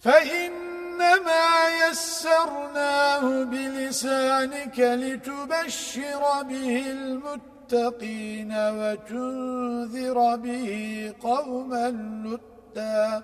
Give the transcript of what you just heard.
فإنما يسرناه بلسانك لتبشر به المتقين وتنذر به قوما لُتًّا